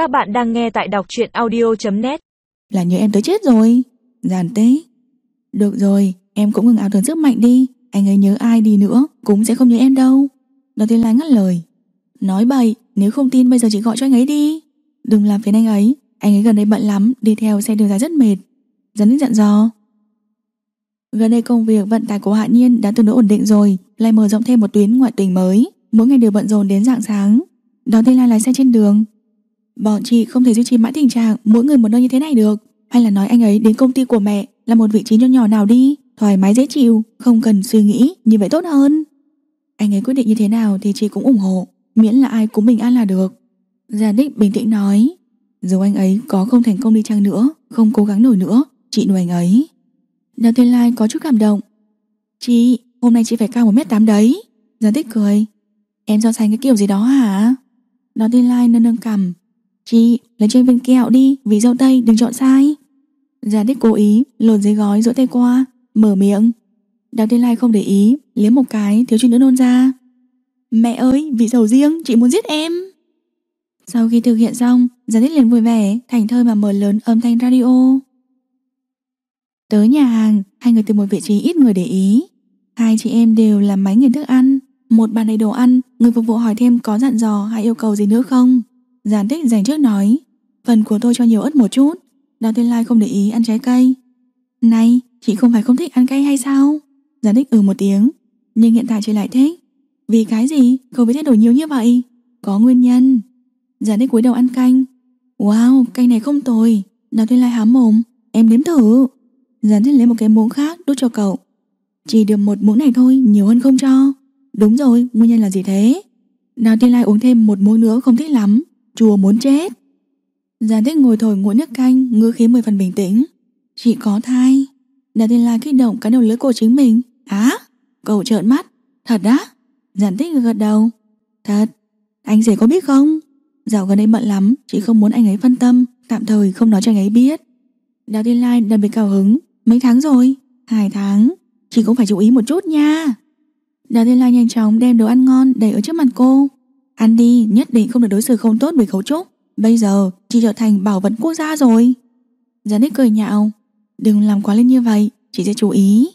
Các bạn đang nghe tại đọc truyện audio.net Là nhớ em tới chết rồi. Giàn tế. Được rồi, em cũng ngừng ảo tưởng sức mạnh đi. Anh ấy nhớ ai đi nữa Cũng sẽ không nhớ em đâu. Đầu tiên là ngắt lời. Nói bậy, nếu không tin bây giờ chị gọi cho anh ấy đi. Đừng làm phiền anh ấy. Anh ấy gần đây bận lắm, đi theo xe đường dài rất mệt. Dẫn đích dặn dò. Gần đây công việc vận tải của Hạ Nhiên đã tương đối ổn định rồi Lại mở rộng thêm một tuyến ngoại tỉnh mới. Mỗi ngày đều bận rộn đến dạng sáng. Đó tên là lái xe trên đường. Bọn chị không thể duy trì mãi tình trạng Mỗi người một nơi như thế này được. Hay là nói anh ấy đến công ty của mẹ Là một vị trí nhỏ nhỏ nào đi Thoải mái dễ chịu, không cần suy nghĩ Như vậy tốt hơn. Anh ấy quyết định như thế nào thì chị cũng ủng hộ Miễn là ai cũng bình an là được. Gia Đích bình tĩnh nói Dù anh ấy có không thành công đi chăng nữa Không cố gắng nổi nữa Chị nuôi anh ấy. Đào Thiên Lai có chút cảm động. Chị, hôm nay chị phải cao 1m8 đấy. Gia Tích cười Em so sánh cái kiểu gì đó hả? Đào Thiên Lai nâng nâng cầm Chị, lấy cho em viên kẹo đi Vì dâu tây đừng chọn sai Gia Đích cố ý lột giấy gói rỗi tay qua Mở miệng Đào Thiên Lai không để ý Liếm một cái thiếu chút nữa nôn ra Mẹ ơi, vị sầu riêng, chị muốn giết em Sau khi thực hiện xong Gia Đích liền vui vẻ Thành thơi mà mở lớn âm thanh radio Tới nhà hàng, hai người từ một vị trí ít người để ý. Hai chị em đều làm máy nghiền thức ăn. Một bàn đầy đồ ăn, người phục vụ hỏi thêm có dặn dò hay yêu cầu gì nữa không. Giản tích dành trước nói, phần của tôi cho nhiều ớt một chút. Đào Thiên Lai không để ý ăn trái cây. Này, chị không phải không thích ăn cay hay sao? Giản tích ừ một tiếng, nhưng hiện tại chị lại thích. Vì cái gì? cậu vị thay đổi nhiều như vậy? Có nguyên nhân. Giản tích cúi đầu ăn canh. Wow, canh này không tồi. Đào Thiên Lai hám mồm, em nếm thử. giản thích lấy một cái muỗng khác đút cho cậu Chỉ được một muỗng này thôi Nhiều hơn không cho Đúng rồi nguyên nhân là gì thế Đào thiên lai uống thêm một muỗng nữa không thích lắm Chùa muốn chết. Gián thích ngồi thổi nguội nước canh, Ngữ khí mười phần bình tĩnh. Chị có thai. Đào tiên lai kích động cái đầu lưỡi của chính mình. Á, Cậu trợn mắt. Thật á? Giản tích gật đầu. Thật. Anh rể có biết không? Dạo gần đây bận lắm Chị không muốn anh ấy phân tâm, Tạm thời không nói cho anh ấy biết. Đào Tiên Lai đặc biệt cao hứng. Mấy tháng rồi? Hai tháng. Chị cũng phải chú ý một chút nha. Đào Thiên Lai nhanh chóng đem đồ ăn ngon đầy ở trước mặt cô. Ăn đi nhất định không được đối xử không tốt với khấu trúc. Bây giờ, chị trở thành bảo vật quốc gia rồi. Janet cười nhạo. Đừng làm quá lên như vậy, Chị sẽ chú ý.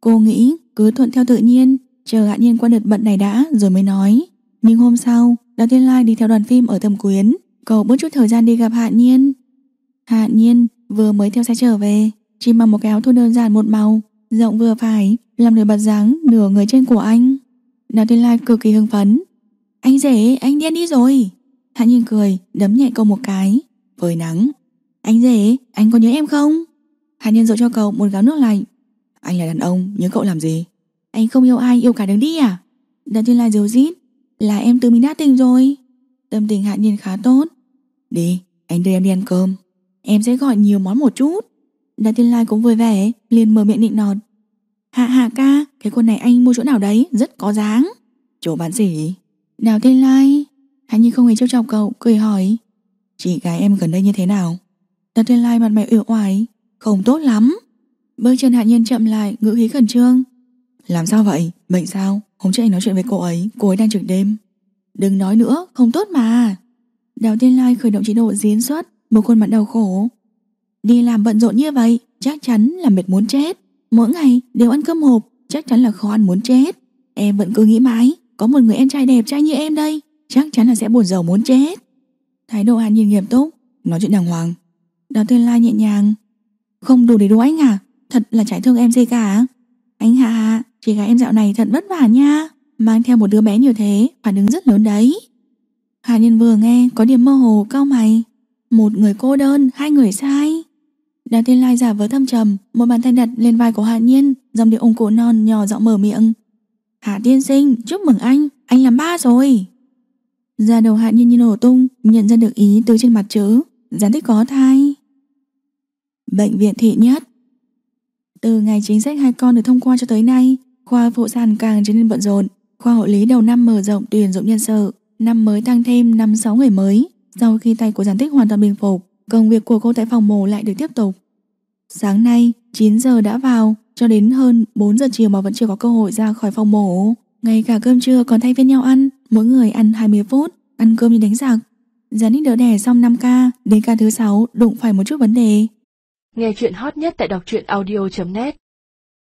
Cô nghĩ cứ thuận theo tự nhiên, Chờ hạ nhiên qua đợt bận này đã rồi mới nói. Nhưng hôm sau, Đào Thiên Lai đi theo đoàn phim ở Thâm Quyến. Cậu bớt chút thời gian đi gặp Hạ Nhiên Hạ Nhiên vừa mới theo xe trở về, chỉ mặc một cái áo thun đơn giản một màu, rộng vừa phải, làm nổi bật dáng nửa người trên của anh. Đào Thiên Lai cực kỳ hưng phấn anh rể, anh điên đi rồi. Hạ nhiên cười, đấm nhẹ cậu một cái. Với nắng. Anh rể, anh có nhớ em không? Hạ nhiên dội cho cậu một gáo nước lạnh. Anh là đàn ông, nhớ cậu làm gì? Anh không yêu ai, yêu cả đứng đi à? Đàn Thiên Lai dấu rít Là em tự mình đã tình rồi. Tâm tình hạ nhiên khá tốt. Đi, anh đưa em đi ăn cơm. Em sẽ gọi nhiều món một chút. Đàn Thiên Lai cũng vui vẻ, liền mở miệng nịnh nọt. Hạ hạ ca, Cái quần này anh mua chỗ nào đấy, Rất có dáng. Chỗ bán gì Đào Thiên Lai. Hạ Nhi không hề trêu chọc cậu, Cười hỏi. Chị gái em gần đây như thế nào? Đào Thiên Lai mặt mày uể oải. Không tốt lắm. Bước chân Hạ Nhiên chậm lại, ngữ khí khẩn trương. Làm sao vậy? Bệnh sao? Hôm trước anh nói chuyện với cô ấy Cô ấy đang trực đêm. Đừng nói nữa, Không tốt mà. Đào Thiên Lai khởi động chế độ diễn xuất, Một khuôn mặt đau khổ. Đi làm bận rộn như vậy, Chắc chắn là mệt muốn chết. Mỗi ngày đều ăn cơm hộp, Chắc chắn là khó ăn muốn chết. Em vẫn cứ nghĩ mãi. Có một người em trai đẹp trai như em đây Chắc chắn là sẽ buồn rầu muốn chết. Thái độ Hàn nhìn nghiêm túc Nói chuyện đàng hoàng. Đào Thiên Lai nhẹ nhàng. Không đủ để đùa anh à? Thật là trái thương em gì cả Anh Hạ Hạ Chị gái em dạo này thật vất vả nha. Mang theo một đứa bé như thế Phản ứng rất lớn đấy. Hà Nhân vừa nghe có điểm mơ hồ cao mày. Một người cô đơn Hai người sai. Đào Thiên Lai giả vờ thâm trầm, một bàn tay đặt lên vai của Hạ Nhiên, dòng điệu ung cổ non nhỏ giọng mở miệng. Hạ tiên sinh, chúc mừng anh, anh làm ba rồi. Ra đầu Hạ Nhiên như nổ tung, nhận ra được ý từ trên mặt chữ, gián tích có thai. Bệnh viện thị nhất Từ ngày chính sách hai con được thông qua cho tới nay, khoa phụ sản càng trở nên bận rộn. Khoa hộ lý đầu năm mở rộng tuyển dụng nhân sự, năm mới tăng thêm 5-6 người mới. Sau khi tay của gián tích hoàn toàn bình phục, công việc của cô tại phòng mổ lại được tiếp tục. Sáng nay 9 giờ đã vào cho đến hơn 4 giờ chiều mà vẫn chưa có cơ hội ra khỏi phòng mổ. Ngay cả cơm trưa còn thay phiên nhau ăn. Mỗi người ăn 20 phút. Ăn cơm như đánh giặc. Giàn đỡ đẻ xong 5 ca, đến ca thứ 6 đụng phải một chút vấn đề. Nghe chuyện hot nhất tại đọc truyện audio.net